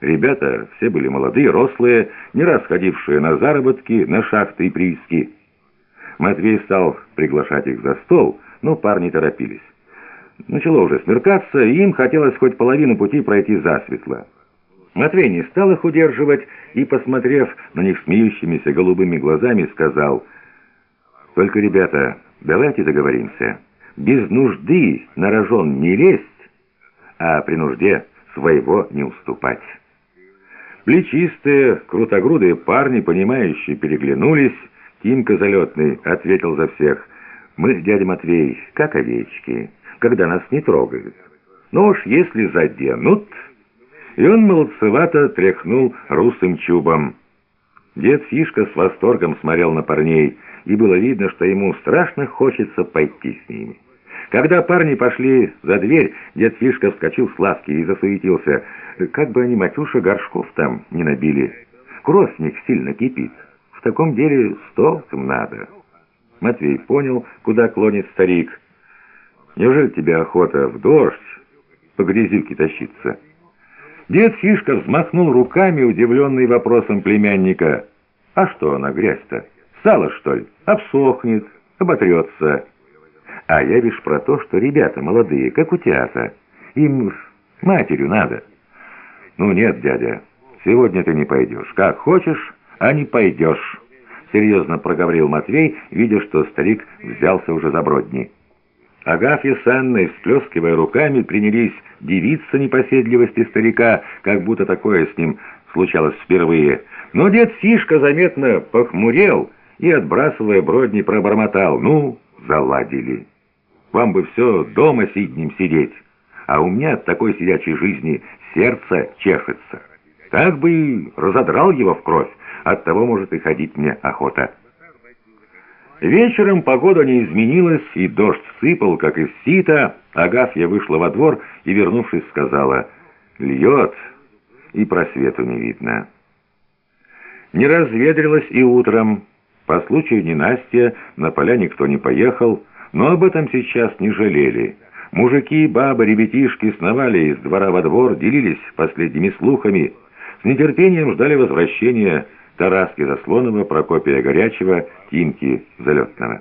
Ребята все были молодые, рослые, не раз ходившие на заработки, на шахты и прииски. Матвей стал приглашать их за стол, но парни торопились. Начало уже смеркаться, и им хотелось хоть половину пути пройти засветло. Матвей не стал их удерживать и, посмотрев на них смеющимися голубыми глазами, сказал, «Только, ребята, давайте договоримся. Без нужды на рожон не лезть, а при нужде своего не уступать». Плечистые, крутогрудые парни, понимающие, переглянулись. Тимка Залетный ответил за всех. «Мы с дядей Матвей, как овечки, когда нас не трогают. Но уж если заденут...» И он молодцевато тряхнул русым чубом. Дед Фишка с восторгом смотрел на парней, и было видно, что ему страшно хочется пойти с ними. Когда парни пошли за дверь, дед Фишка вскочил с лавки и засуетился. Как бы они, Матюша, горшков там не набили. Кросник сильно кипит. В таком деле с толком надо. Матвей понял, куда клонит старик. Неужели тебе охота в дождь по грязюке тащиться? Дед Фишка взмахнул руками, удивленный вопросом племянника. А что она, грязь-то? Сало, что ли? Обсохнет, оботрется. А я лишь про то, что ребята молодые, как у театра. Им с матерью надо. Ну нет, дядя, сегодня ты не пойдешь. Как хочешь, а не пойдешь. Серьезно проговорил Матвей, видя, что старик взялся уже за бродни. Агафья с Анной, всплескивая руками, принялись дивиться непоседливости старика, как будто такое с ним случалось впервые. Но дед Фишка заметно похмурел и, отбрасывая бродни, пробормотал. «Ну, заладили». Вам бы все дома сиднем сидеть, а у меня от такой сидячей жизни сердце чешется. Так бы и разодрал его в кровь, оттого, может, и ходить мне охота». Вечером погода не изменилась, и дождь сыпал, как из сита. Агафья вышла во двор и, вернувшись, сказала, «Льет, и просвету не видно». Не разветрилось и утром. По случаю ненастья на поля никто не поехал, но об этом сейчас не жалели. Мужики, бабы, ребятишки сновали из двора во двор, делились последними слухами. С нетерпением ждали возвращения Тараски Заслонова, Прокопия Горячего, Тимки Залетного.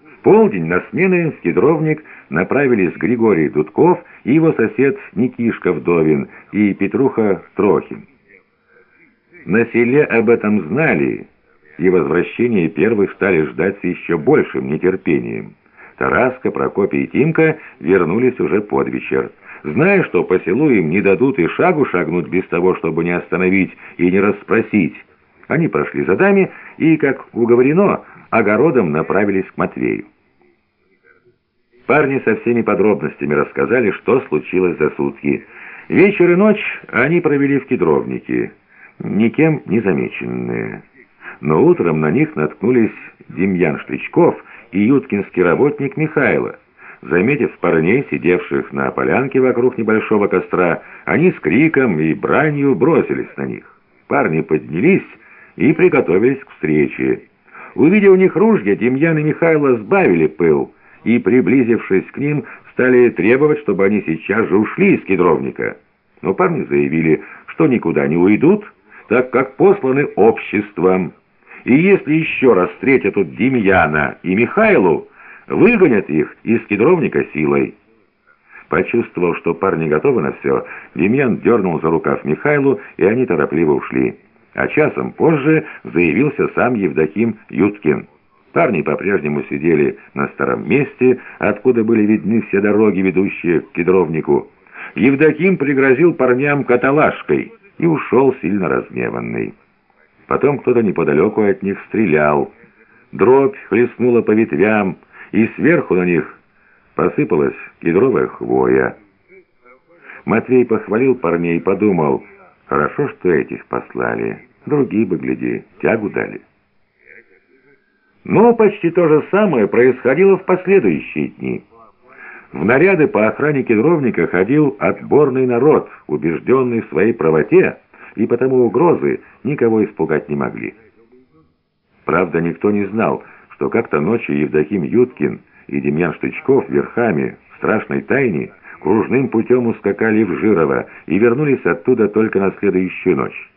В полдень на смены в Кедровник направились Григорий Дудков и его сосед Никишка Вдовин и Петруха Трохин. На селе об этом знали, и возвращение первых стали ждать с еще большим нетерпением. Тараска, Прокопий и Тимка вернулись уже под вечер. Зная, что по селу им не дадут и шагу шагнуть без того, чтобы не остановить и не расспросить, они прошли за дами и, как уговорено, огородом направились к Матвею. Парни со всеми подробностями рассказали, что случилось за сутки. Вечер и ночь они провели в кедровнике, никем не замеченные но утром на них наткнулись Демьян Шличков и юткинский работник Михайло. Заметив парней, сидевших на полянке вокруг небольшого костра, они с криком и бранью бросились на них. Парни поднялись и приготовились к встрече. Увидев у них ружья, Демьян и Михайло сбавили пыл и, приблизившись к ним, стали требовать, чтобы они сейчас же ушли из кедровника. Но парни заявили, что никуда не уйдут, так как посланы обществом. И если еще раз встретят тут Демьяна и Михайлу, выгонят их из кедровника силой. Почувствовав, что парни готовы на все, Демьян дернул за рукав Михайлу, и они торопливо ушли. А часом позже заявился сам Евдоким Юткин. Парни по-прежнему сидели на старом месте, откуда были видны все дороги, ведущие к кедровнику. Евдоким пригрозил парням каталажкой и ушел сильно разгневанный. Потом кто-то неподалеку от них стрелял. Дробь хлестнула по ветвям, и сверху на них посыпалась кедровая хвоя. Матвей похвалил парней и подумал, хорошо, что этих послали, другие бы, гляди, тягу дали. Но почти то же самое происходило в последующие дни. В наряды по охране кедровника ходил отборный народ, убежденный в своей правоте, и потому угрозы никого испугать не могли. Правда, никто не знал, что как-то ночью Евдоким Юткин и Демьян Штычков верхами в страшной тайне кружным путем ускакали в Жирово и вернулись оттуда только на следующую ночь.